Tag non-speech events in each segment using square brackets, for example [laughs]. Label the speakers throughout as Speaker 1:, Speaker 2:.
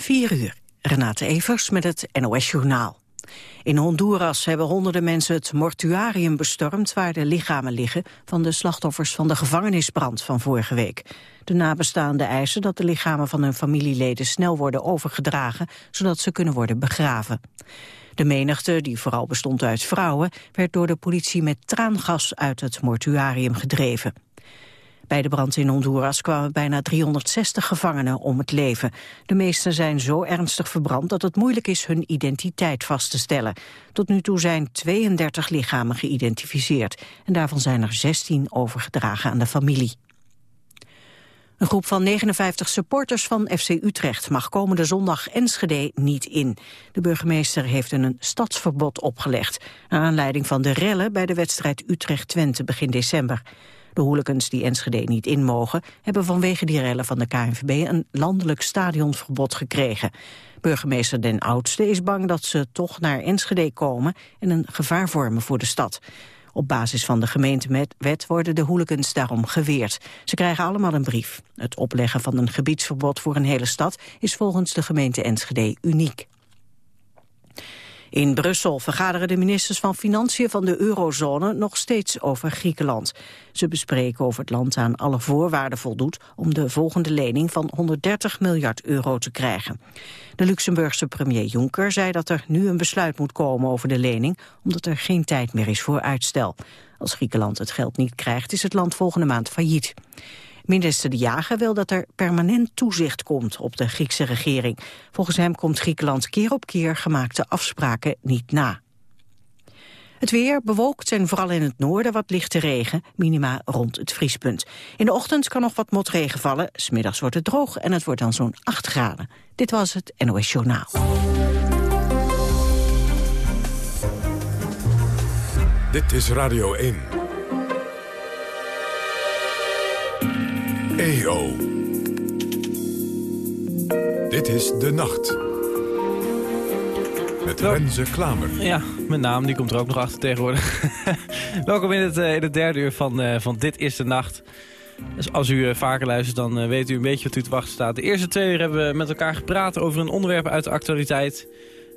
Speaker 1: 4 uur. Renate Evers met het NOS Journaal. In Honduras hebben honderden mensen het mortuarium bestormd... waar de lichamen liggen van de slachtoffers van de gevangenisbrand van vorige week. De nabestaanden eisen dat de lichamen van hun familieleden snel worden overgedragen... zodat ze kunnen worden begraven. De menigte, die vooral bestond uit vrouwen... werd door de politie met traangas uit het mortuarium gedreven. Bij de brand in Honduras kwamen bijna 360 gevangenen om het leven. De meesten zijn zo ernstig verbrand dat het moeilijk is hun identiteit vast te stellen. Tot nu toe zijn 32 lichamen geïdentificeerd. En daarvan zijn er 16 overgedragen aan de familie. Een groep van 59 supporters van FC Utrecht mag komende zondag Enschede niet in. De burgemeester heeft een stadsverbod opgelegd... naar aanleiding van de rellen bij de wedstrijd Utrecht-Twente begin december. De hooligans die Enschede niet in mogen... hebben vanwege die rellen van de KNVB een landelijk stadionverbod gekregen. Burgemeester Den Oudste is bang dat ze toch naar Enschede komen... en een gevaar vormen voor de stad. Op basis van de gemeentewet worden de hooligans daarom geweerd. Ze krijgen allemaal een brief. Het opleggen van een gebiedsverbod voor een hele stad... is volgens de gemeente Enschede uniek. In Brussel vergaderen de ministers van Financiën van de eurozone nog steeds over Griekenland. Ze bespreken of het land aan alle voorwaarden voldoet om de volgende lening van 130 miljard euro te krijgen. De Luxemburgse premier Juncker zei dat er nu een besluit moet komen over de lening, omdat er geen tijd meer is voor uitstel. Als Griekenland het geld niet krijgt, is het land volgende maand failliet. Minister De Jager wil dat er permanent toezicht komt op de Griekse regering. Volgens hem komt Griekenland keer op keer gemaakte afspraken niet na. Het weer bewolkt en vooral in het noorden wat lichte regen, minima rond het vriespunt. In de ochtend kan nog wat motregen vallen, smiddags wordt het droog en het wordt dan zo'n 8 graden. Dit was het NOS Journaal.
Speaker 2: Dit is Radio 1. EO. Dit is De Nacht. Met Renze Klamer.
Speaker 3: Ja, mijn naam die komt er ook nog achter tegenwoordig. [laughs] Welkom in het, uh, in het derde uur van, uh, van Dit is de Nacht. Dus als u uh, vaker luistert, dan weet u een beetje wat u te wachten staat. De eerste twee uur hebben we met elkaar gepraat over een onderwerp uit de actualiteit.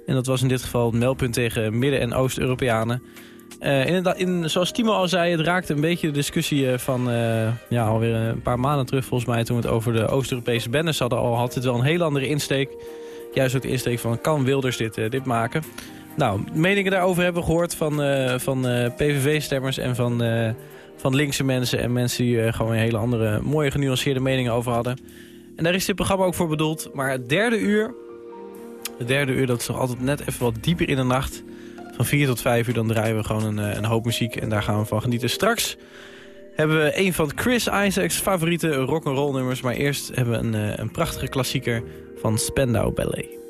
Speaker 3: En dat was in dit geval het meldpunt tegen Midden- en Oost-Europeanen. Uh, in, in, zoals Timo al zei, het raakte een beetje de discussie van uh, ja, alweer een paar maanden terug volgens mij... toen we het over de Oost-Europese bendes hadden al, had het wel een heel andere insteek. Juist ook de insteek van, kan Wilders dit, dit maken? Nou, meningen daarover hebben we gehoord van, van PVV-stemmers en van, van linkse mensen... en mensen die gewoon een hele andere, mooie, genuanceerde meningen over hadden. En daar is dit programma ook voor bedoeld. Maar het derde uur, het derde uur, dat is toch altijd net even wat dieper in de nacht... Van 4 tot 5 uur dan draaien we gewoon een, eh, een hoop muziek en daar gaan we van genieten. Straks hebben we een van Chris Isaacs favoriete rock'n'roll nummers. Maar eerst hebben we een, eh, een prachtige klassieker van Spendau Ballet.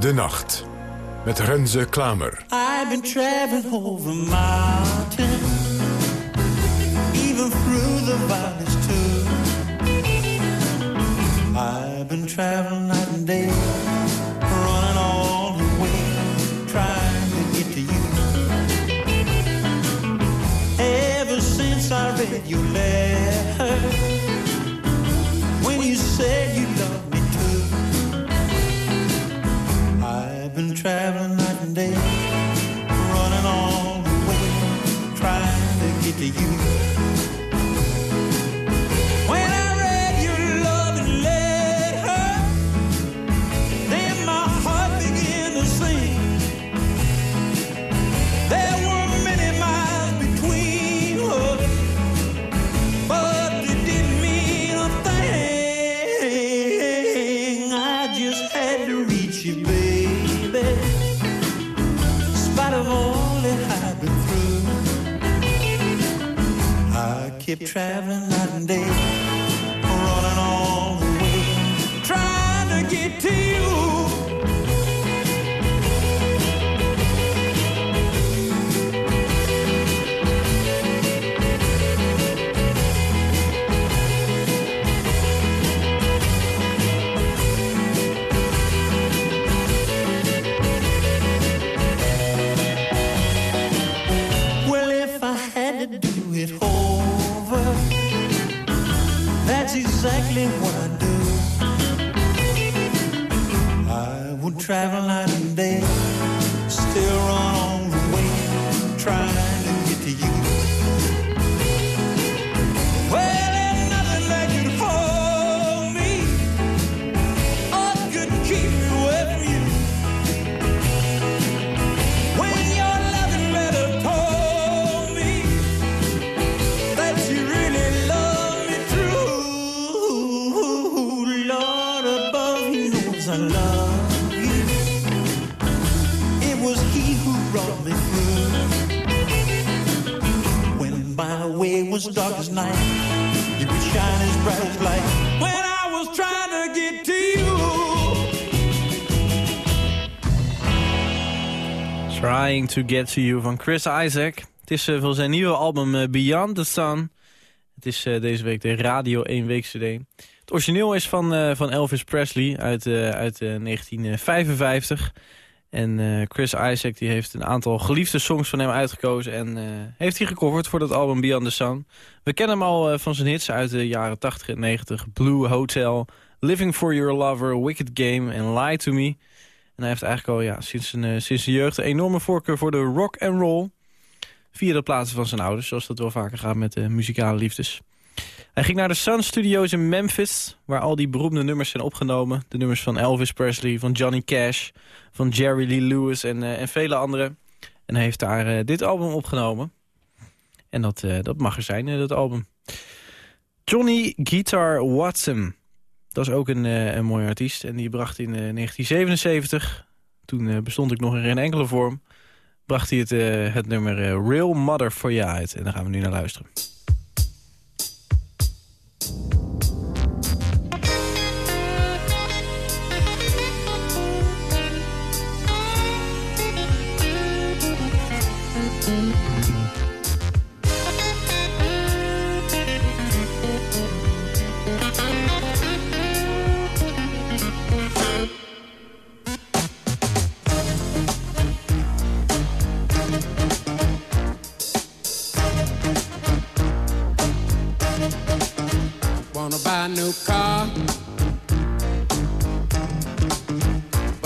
Speaker 2: De Nacht. Met Renze Klamer.
Speaker 4: I've been traveling over mountains. Even through the valleys too. I've been traveling night and day. Running all the way. Trying to get to you. Ever since I read your letter. Kept traveling night and day, running all the way, trying to get to you. Well, if I had to do it over, that's exactly what I'd do. I would travel night and day, you. When I was trying to get to you.
Speaker 3: Trying to Get To You van Chris Isaac. Het is uh, van zijn nieuwe album uh, Beyond the Sun. Het is uh, deze week de Radio 1 Week CD. Het origineel is van, van Elvis Presley uit, uit 1955. En Chris Isaac die heeft een aantal geliefde songs van hem uitgekozen... en heeft hij gecoverd voor dat album Beyond the Sun. We kennen hem al van zijn hits uit de jaren 80 en 90. Blue Hotel, Living for Your Lover, Wicked Game en Lie to Me... En hij heeft eigenlijk al ja, sinds, zijn, sinds jeugd een enorme voorkeur voor de rock and roll. Via de plaatsen van zijn ouders, zoals dat wel vaker gaat met de muzikale liefdes. Hij ging naar de Sun Studios in Memphis, waar al die beroemde nummers zijn opgenomen. De nummers van Elvis Presley, van Johnny Cash, van Jerry Lee Lewis en, uh, en vele anderen. En hij heeft daar uh, dit album opgenomen. En dat, dat mag er zijn, dat album. Johnny Guitar Watson. Dat is ook een, een mooie artiest. En die bracht in uh, 1977, toen bestond ik nog in geen enkele vorm... bracht hij het, het nummer Real Mother for You uit. En daar gaan we nu naar luisteren.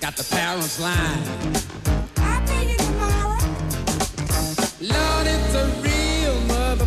Speaker 5: Got the parents lying. I'll pay you tomorrow. Lord, it's a real mother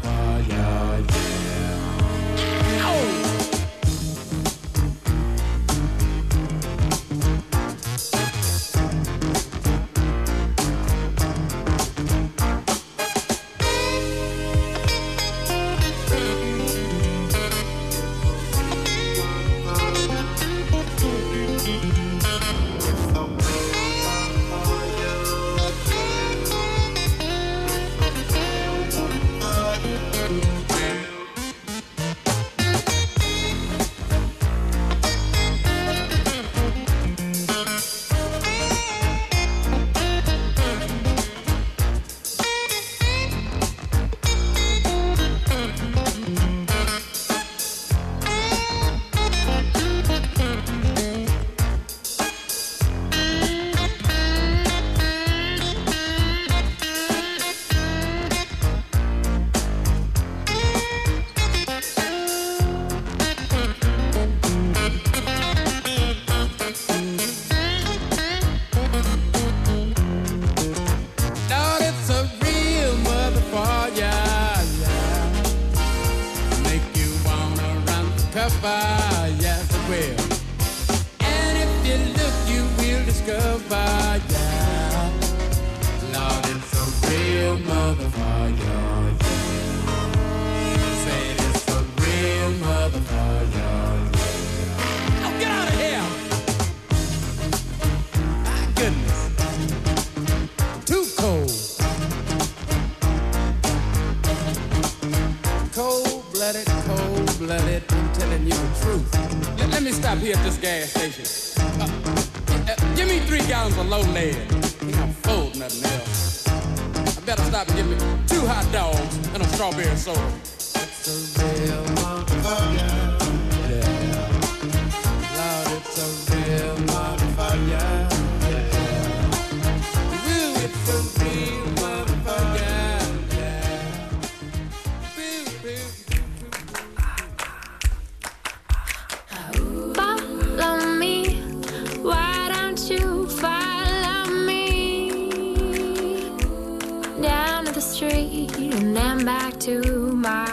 Speaker 6: then back to my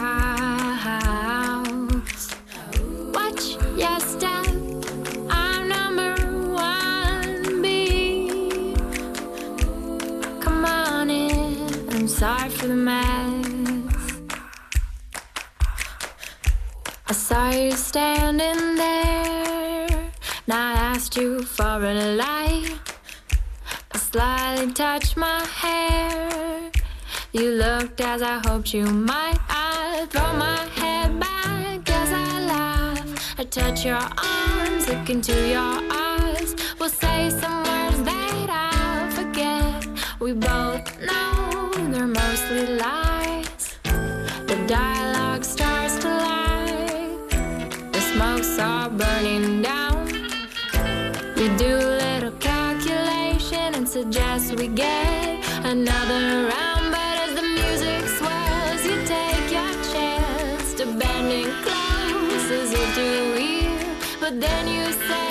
Speaker 6: house? Watch your step. I'm number one B. Come on in. I'm sorry for the mess. I saw you standing there. And I asked you for a light. I slightly touched my hair. You looked as I hoped you might. I throw my head back as I laugh. I touch your arms, look into your eyes. We'll say some words that I'll forget. We both know they're mostly lies. The dialogue starts to lag. The smoke's all burning down. You do a little calculation and suggest we get another round. But then you say,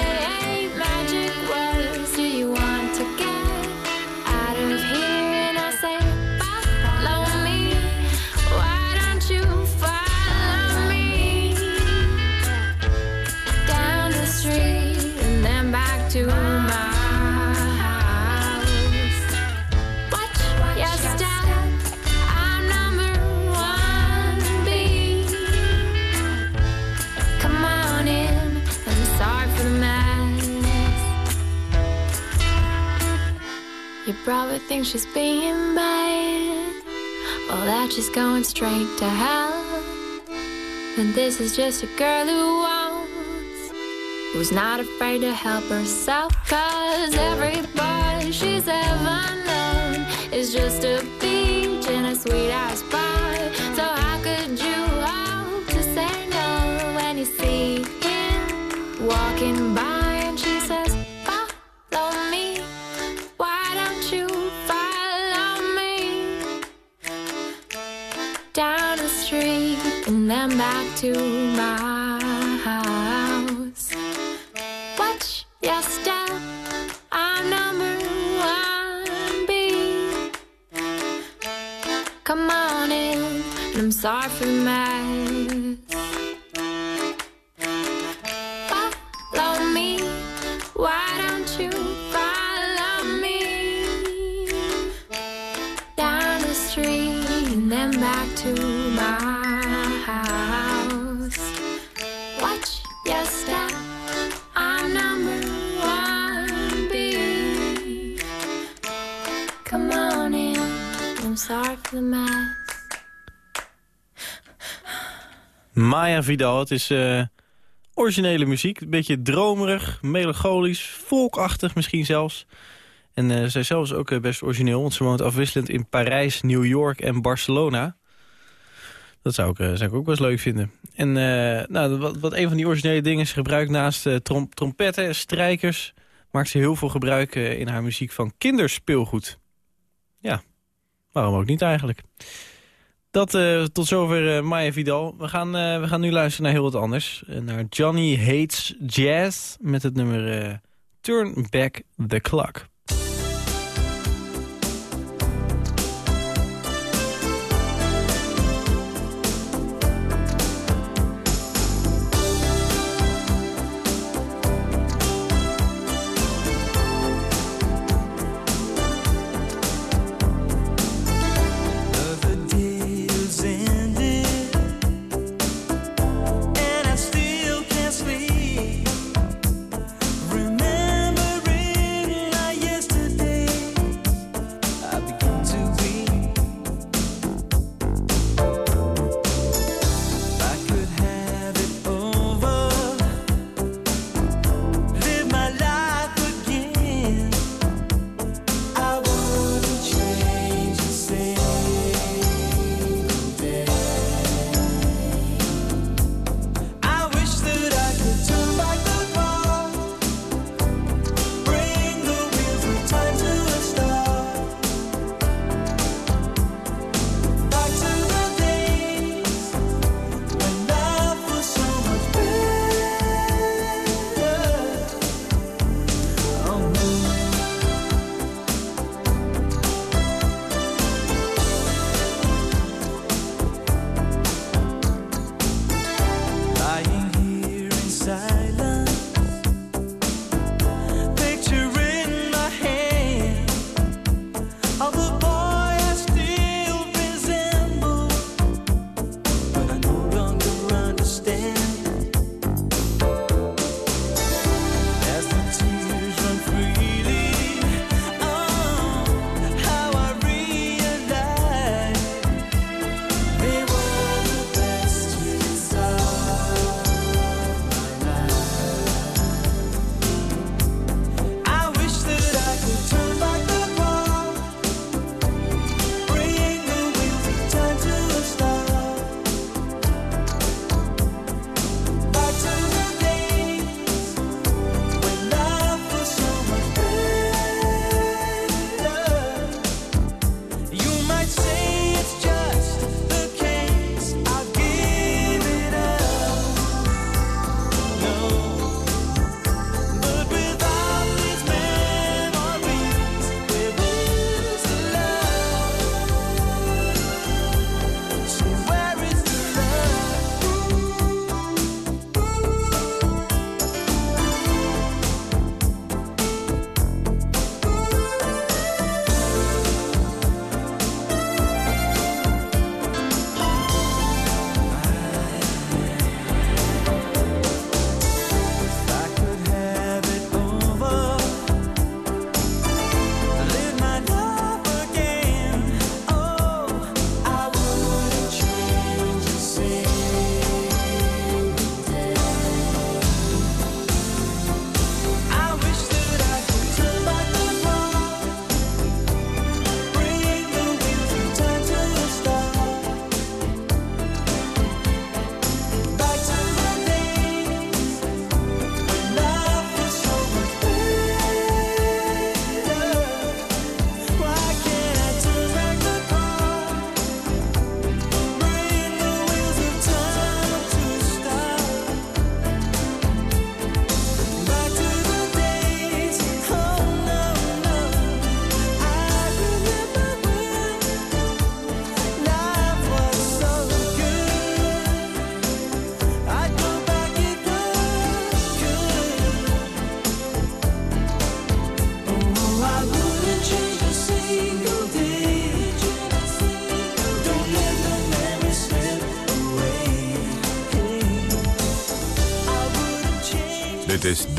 Speaker 6: probably thinks she's being bad. Well, that she's going straight to hell. And this is just a girl who wants, who's not afraid to help herself. Cause everybody she's ever known is just a peach in a sweet ass pie. So how could you hope to say no when you see him walking by and back to my house? Watch your step. I'm number one B. Come on in, and I'm sorry for the
Speaker 3: Maya Vidal, het is eh, originele muziek. Een beetje dromerig, melancholisch, volkachtig misschien zelfs. En eh, zij zelf is ook eh, best origineel, want ze woont afwisselend in Parijs, New York en Barcelona. Dat zou ik, zou ik ook wel eens leuk vinden. En nou, wat, wat een van die originele dingen is, gebruikt naast trom trompetten en strijkers... maakt ze heel veel gebruik in haar muziek van kinderspeelgoed. Ja, waarom ook niet eigenlijk? Dat eh, tot zover eh, Maya Vidal. We gaan, eh, we gaan nu luisteren naar heel wat anders. Naar Johnny Hates Jazz met het nummer Turn Back the Clock.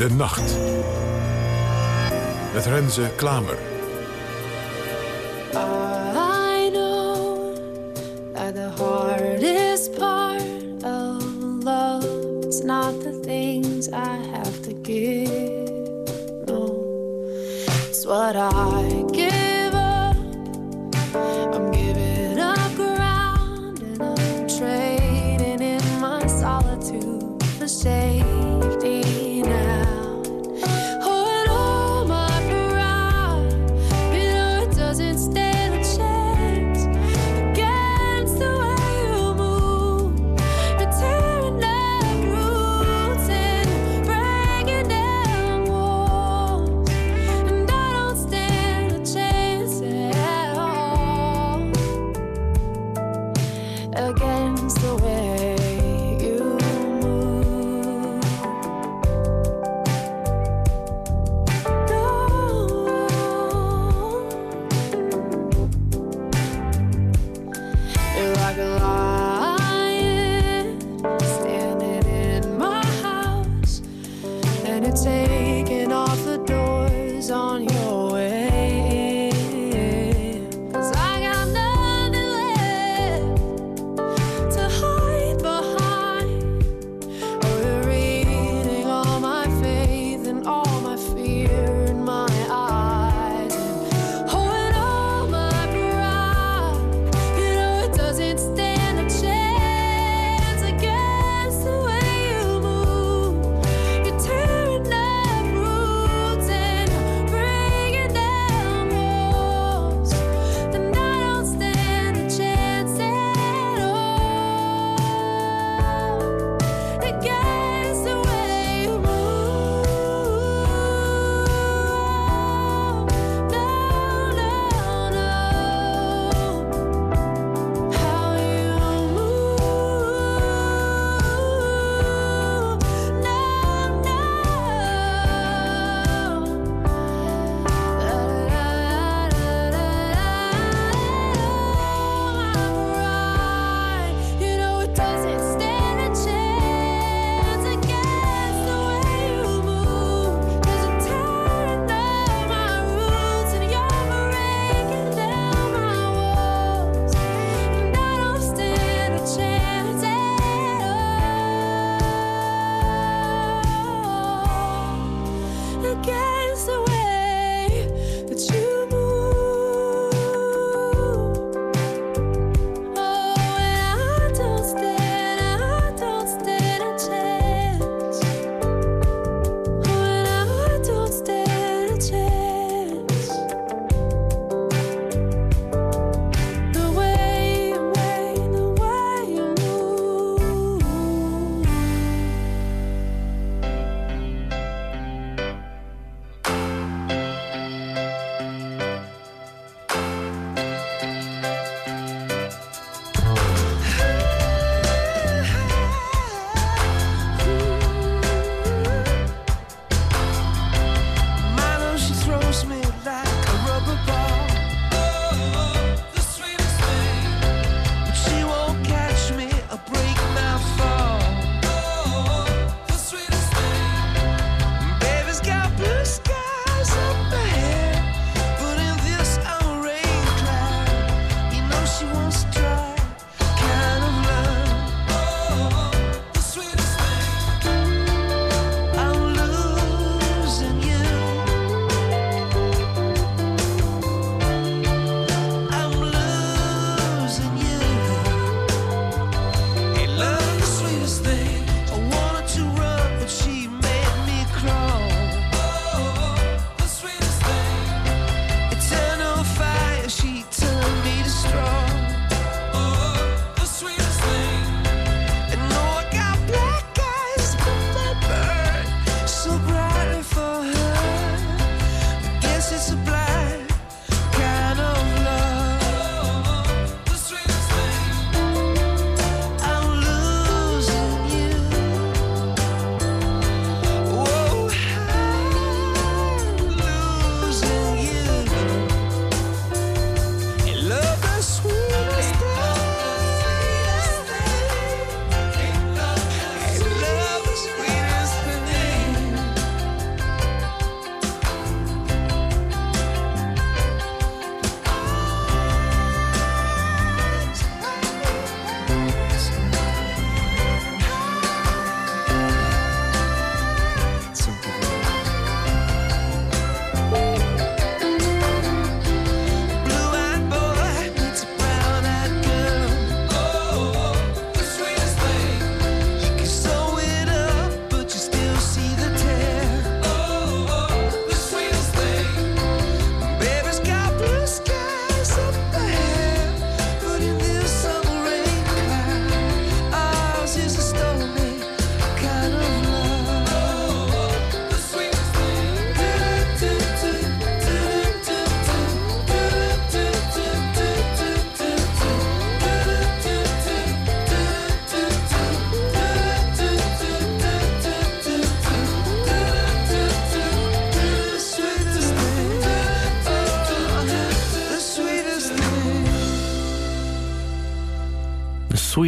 Speaker 2: De Nacht. Met Renze Klamer.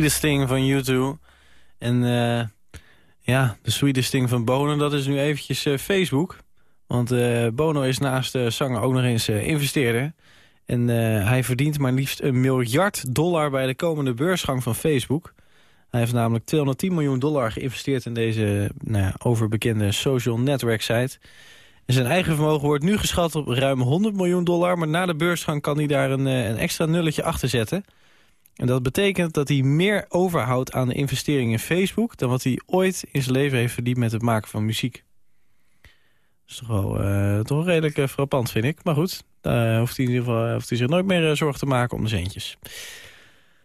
Speaker 3: Sweetest Thing van U2. En eh, ja, de Sweetest Thing van Bono, dat is nu eventjes eh, Facebook. Want eh, Bono is naast zanger ook nog eens investeerder. En hij verdient maar liefst een miljard dollar bij de komende beursgang van Facebook. Hij heeft namelijk 210 miljoen dollar geïnvesteerd in deze nou ja, overbekende social network site. En zijn eigen vermogen wordt nu geschat op ruim 100 miljoen dollar... maar na de beursgang kan hij daar een, een extra nulletje achter zetten. En dat betekent dat hij meer overhoudt aan de investering in Facebook... dan wat hij ooit in zijn leven heeft verdiend met het maken van muziek. Dat is toch wel, eh, redelijk eh, frappant, vind ik. Maar goed, daar hoeft hij, in ieder geval, hoeft hij zich nooit meer eh, zorgen te maken om de centjes.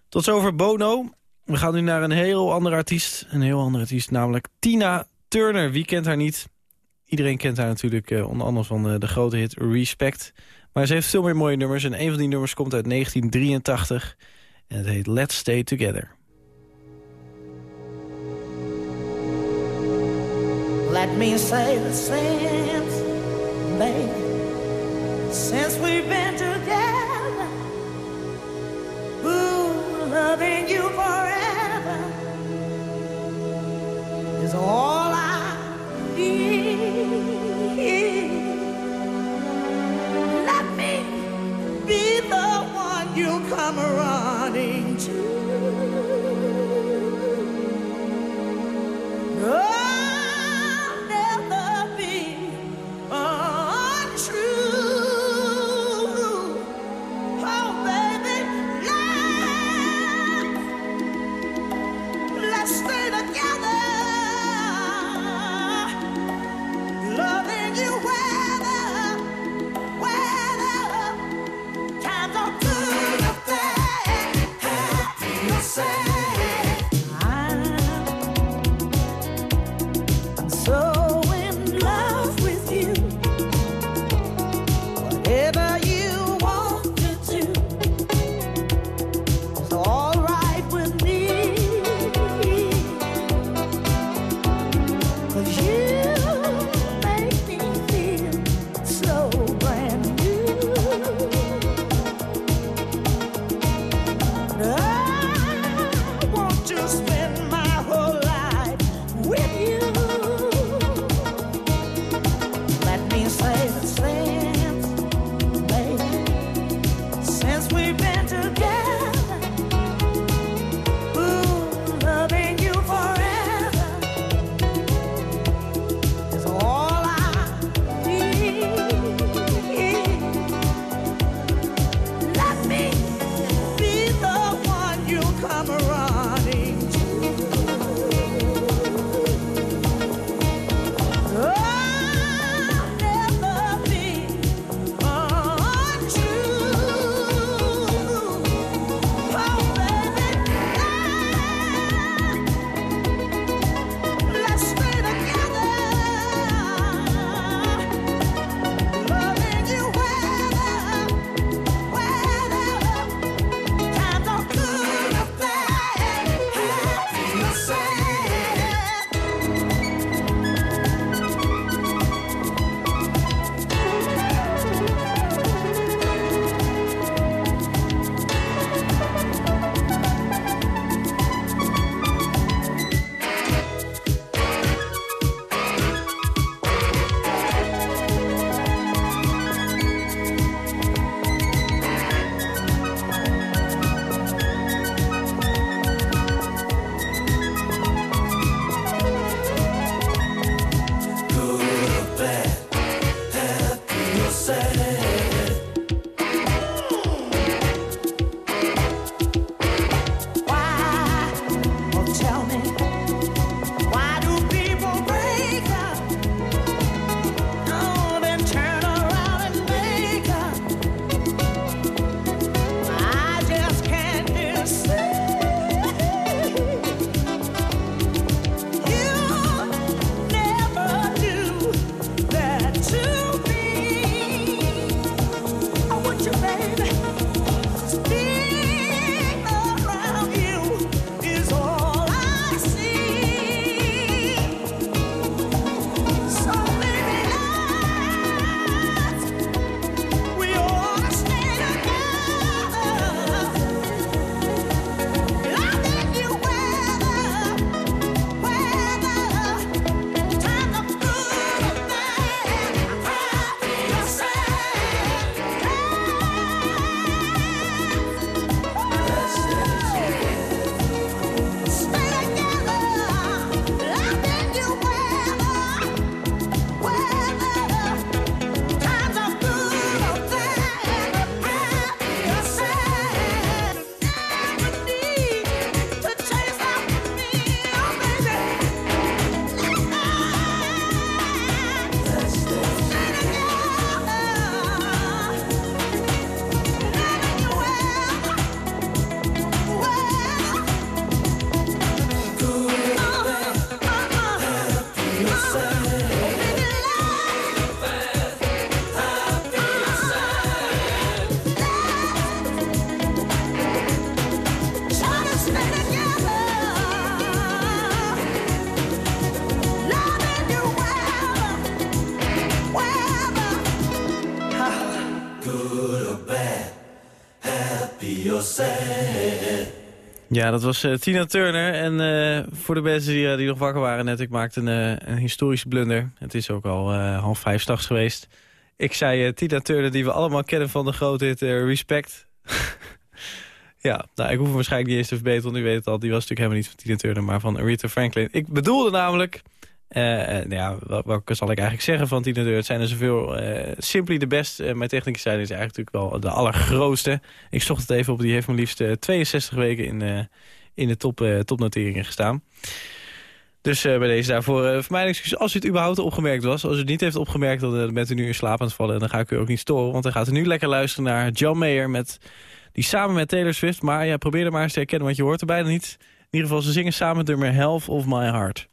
Speaker 3: Tot zover Bono. We gaan nu naar een heel andere artiest. Een heel andere artiest, namelijk Tina Turner. Wie kent haar niet? Iedereen kent haar natuurlijk eh, onder andere van eh, de grote hit Respect. Maar ze heeft veel meer mooie nummers. En een van die nummers komt uit 1983. En het heet Let's Stay Together.
Speaker 7: Let me say the since, baby, since we've been together, ooh, loving you forever is all I need. Let me be the one you come running baby.
Speaker 3: Ja, dat was eh, Tina Turner. En eh, voor de mensen die, eh, die nog wakker waren net, ik maakte een, een historische blunder. Het is ook al half vijf s'nachts geweest. Ik zei Tina Turner, die we allemaal kennen van de grote hit Respect. [laughs] ja, nou, ik hoef hem waarschijnlijk niet eens te verbeteren, want u weet het al. Die was natuurlijk helemaal niet van Tina Turner, maar van Aretha Franklin. Ik bedoelde namelijk... nou ja, wat zal ik eigenlijk zeggen van Tina Turner? Het zijn er zoveel. eh Simply the best. Mijn technicus zei, is eigenlijk natuurlijk wel de allergrootste. Ik zocht het even op. Die heeft maar liefst eh, 62 weken in, in de top, topnoteringen gestaan. Dus bij deze daarvoor uh, mijn. Als u het überhaupt opgemerkt was. Als u het niet heeft opgemerkt, dan bent u nu in slaap aan het vallen. En dan ga ik u ook niet storen. Want dan gaat u nu lekker luisteren naar John Mayer. Met, die samen met Taylor Swift. Maar ja, probeer er maar eens te herkennen. Want je hoort er bijna niet. In ieder geval, ze zingen samen het nummer Half of My Heart.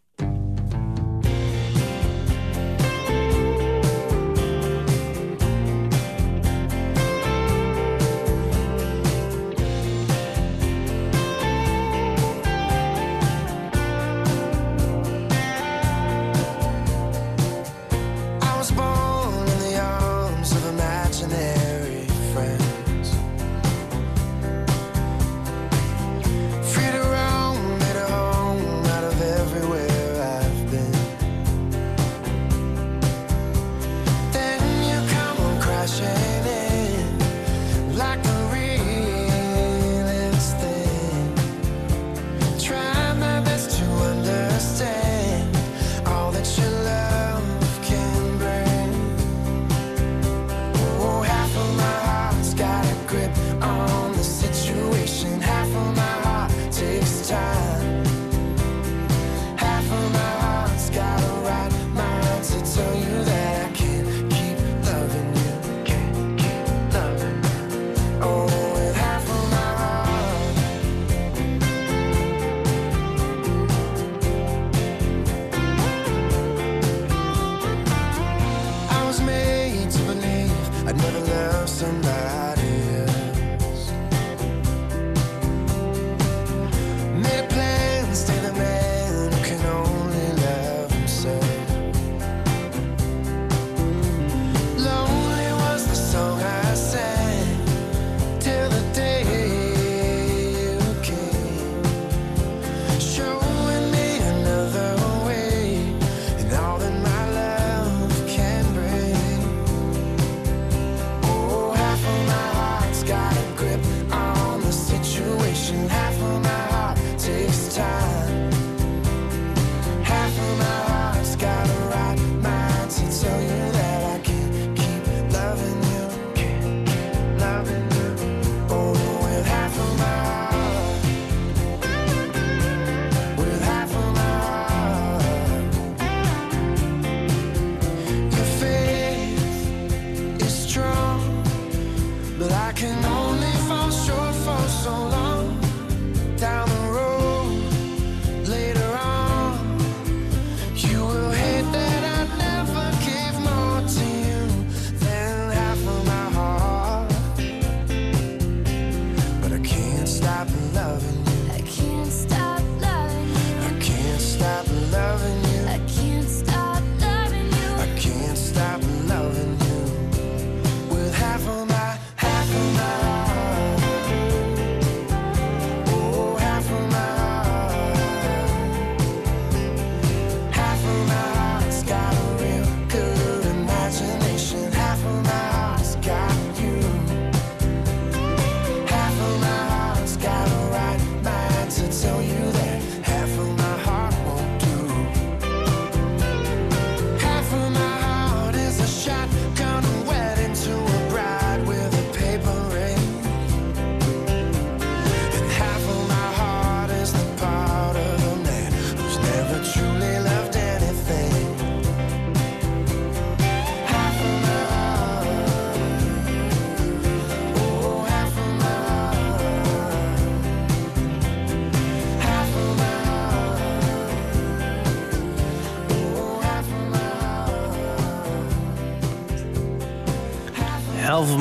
Speaker 8: Love somebody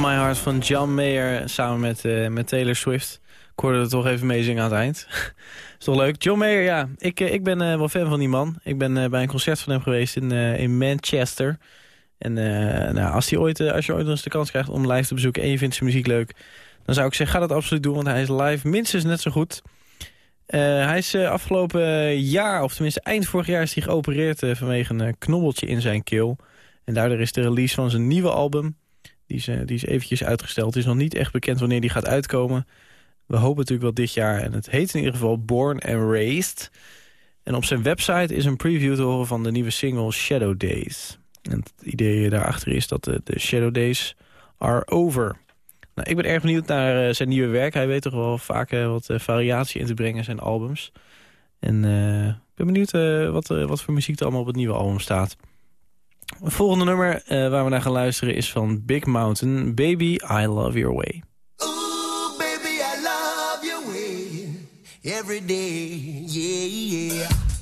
Speaker 8: My Heart
Speaker 3: van John Mayer samen met, eh, met Taylor Swift. Ik hoorde het toch even meezingen aan het eind. [laughs] is toch leuk. John Mayer, ja. Ik, eh, ik ben eh, wel fan van die man. Ik ben bij een concert van hem geweest in, in Manchester. En nou, als, die ooit, als je ooit eens de kans krijgt om live te bezoeken... en je vindt zijn muziek leuk... dan zou ik zeggen, ga dat absoluut doen. Want hij is live minstens net zo goed. hij is afgelopen jaar, of tenminste eind vorig jaar... is hij geopereerd vanwege een knobbeltje in zijn keel. En daardoor is de release van zijn nieuwe album... Die is, eh, die is eventjes uitgesteld. Het is nog niet echt bekend wanneer die gaat uitkomen. We hopen natuurlijk wel dit jaar. En het heet in ieder geval Born and Raised. En op zijn website is een preview te horen van de nieuwe single Shadow Days. En het idee daarachter is dat de, Shadow Days are over. Nou, ik ben erg benieuwd naar eh, zijn nieuwe werk. Hij weet toch wel vaak eh, wat variatie in te brengen in zijn albums. En ik ben benieuwd wat, wat voor muziek er allemaal op het nieuwe album staat. Het volgende nummer uh, waar we naar gaan luisteren is van Big Mountain. Baby, I love your way.
Speaker 9: Ooh, baby, I love your way. Every day, yeah, yeah.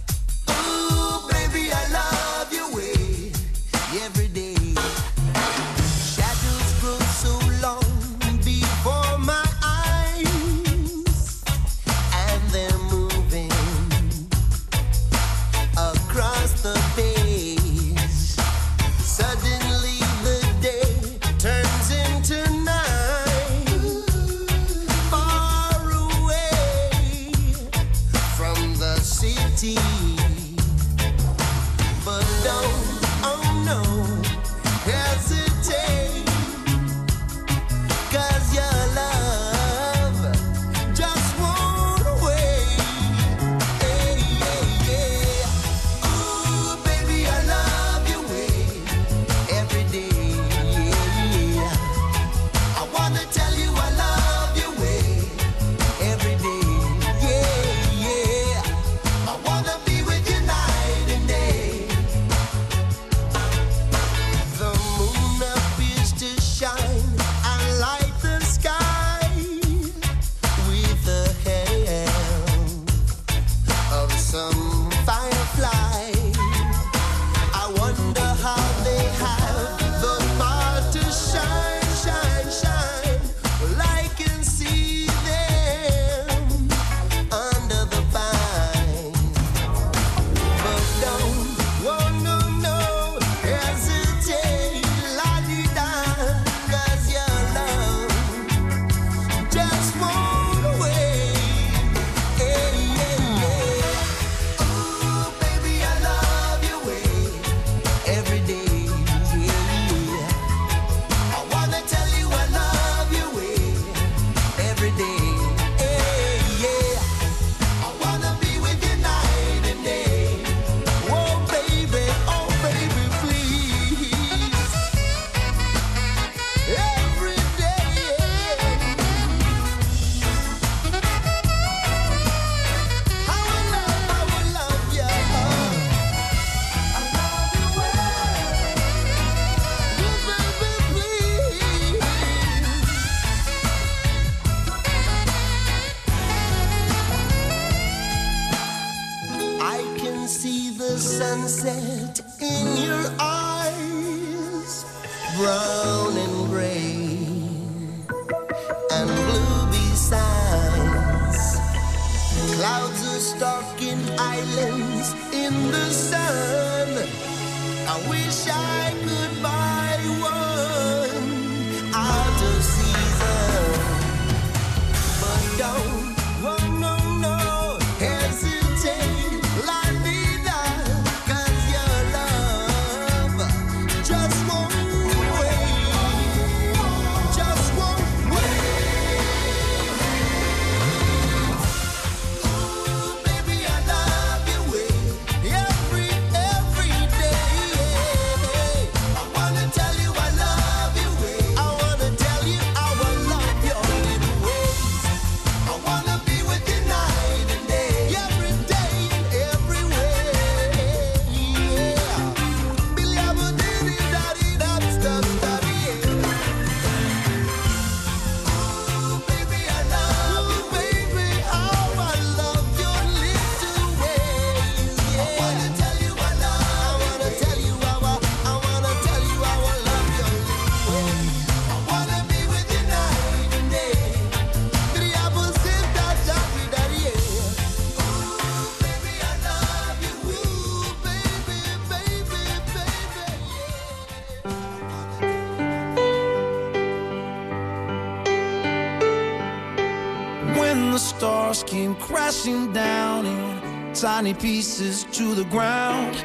Speaker 10: crashing down in tiny pieces to the ground.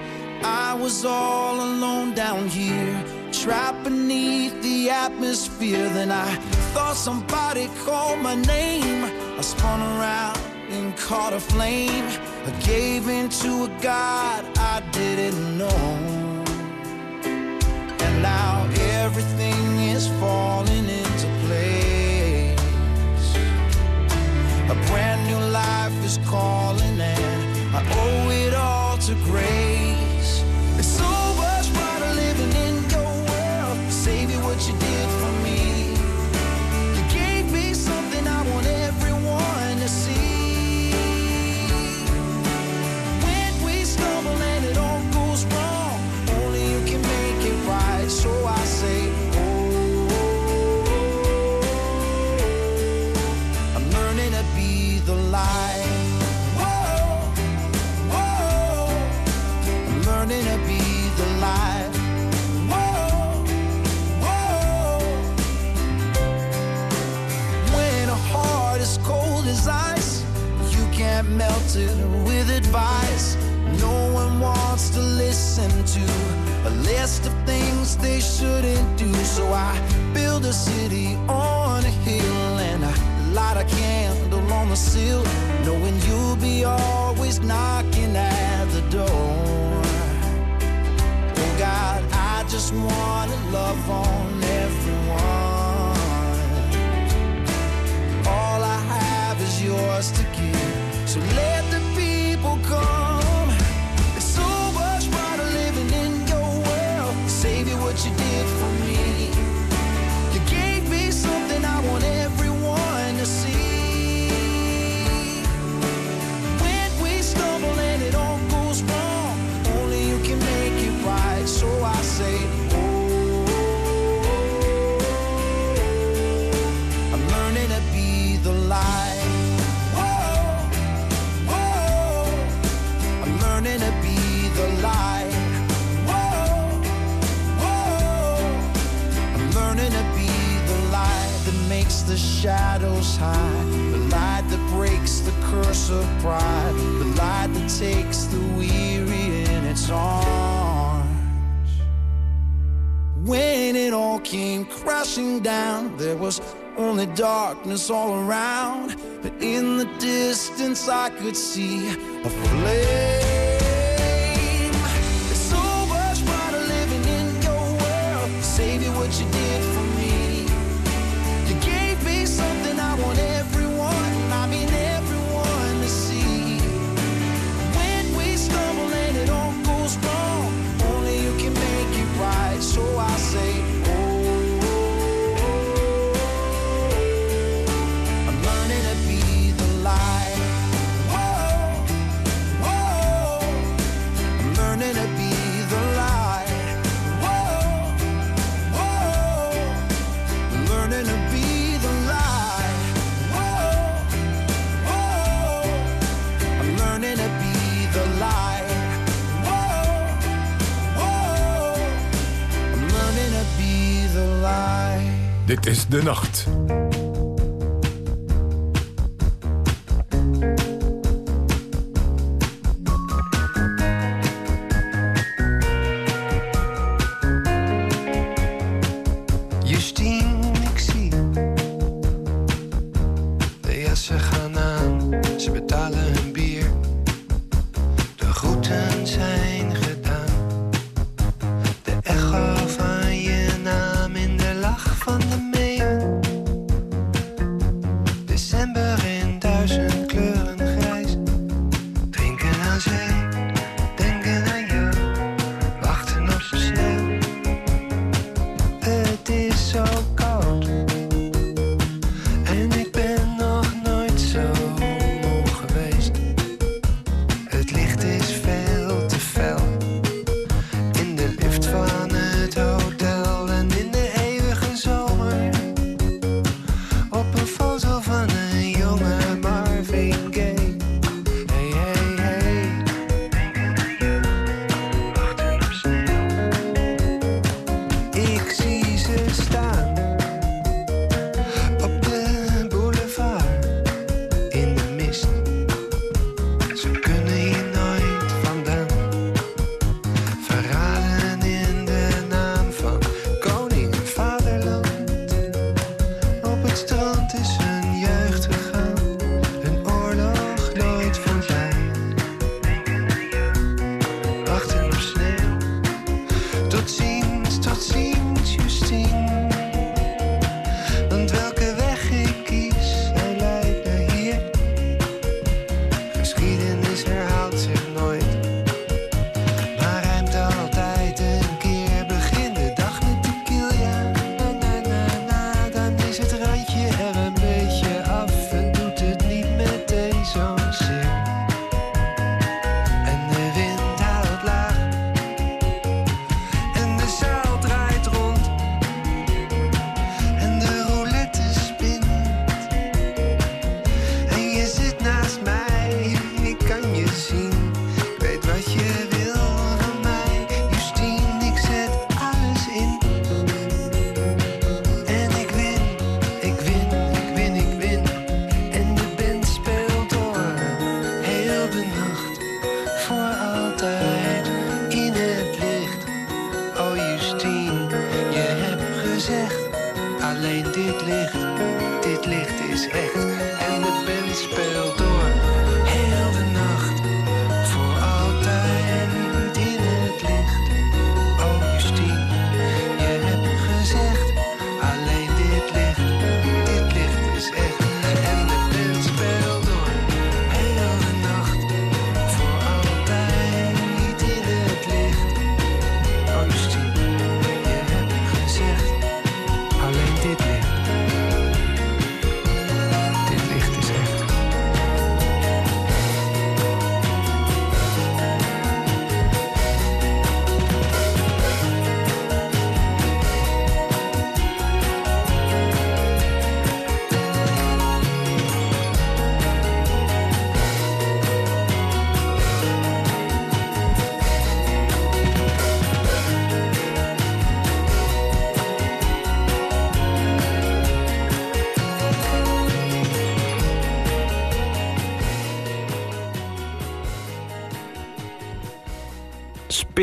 Speaker 10: I was all alone down here, trapped beneath the atmosphere. Then I thought somebody called my name. I spun around and caught a flame. I gave in to a God I didn't know. And now everything is falling in. brand new life is calling and I owe it all to grace. with advice no one wants to listen to. A list of things they shouldn't do. So i build a city on a hill and i light a candle on the sill knowing you'll be always knocking at could see
Speaker 8: Het is De Nacht.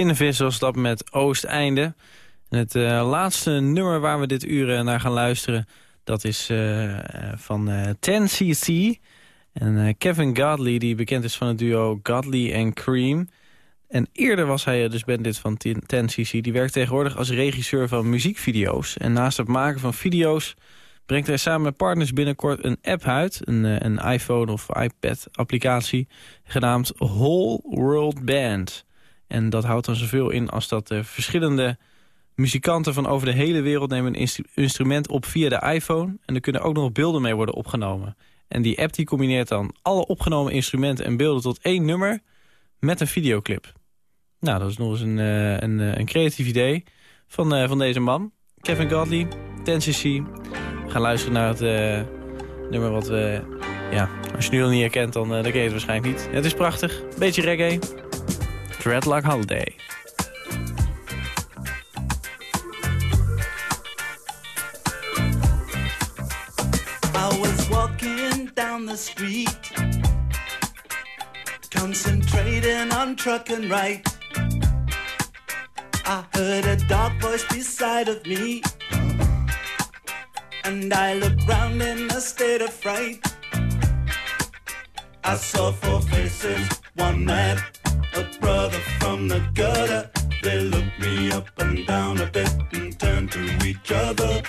Speaker 3: Spinnenvis was dat met Oosteinde. En het eh, laatste nummer waar we dit uur eh, naar gaan luisteren... dat is eh, van eh 10cc. En Kevin Godley, die bekend is van het duo Godley en Cream. En eerder was hij dus bandlid van 10cc. Die werkt tegenwoordig als regisseur van muziekvideo's. En naast het maken van video's brengt hij samen met partners binnenkort een app uit. Een, een iPhone of iPad applicatie genaamd Whole World Band. En dat houdt dan zoveel in als dat verschillende muzikanten van over de hele wereld nemen een instru- instrument op via de iPhone. En er kunnen ook nog beelden mee worden opgenomen. En die app die combineert dan alle opgenomen instrumenten en beelden tot één nummer met een videoclip. Nou, dat is nog eens een, eh, een, eh, een creatief idee van, eh, van deze man. Kevin Godley, 10cc. We gaan luisteren naar het nummer wat we... ja, als je nu nog niet herkent, dan, dan ken je het waarschijnlijk niet. Het is prachtig. Beetje reggae. Dreadlock Holiday.
Speaker 11: I was walking down the street, concentrating on trucking right. I heard a dark voice beside of me, and I looked round in a state of fright. I saw four faces, one mad, a brother the gutter. They looked me up and down a bit and turned to each other.